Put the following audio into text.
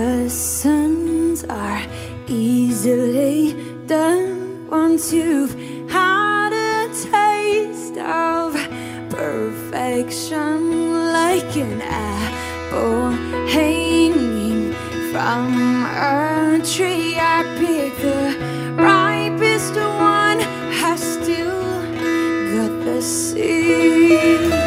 lessons are easily done once you've had a taste of perfection, like an apple hanging from a tree. I pick the ripest one, I still got the seed.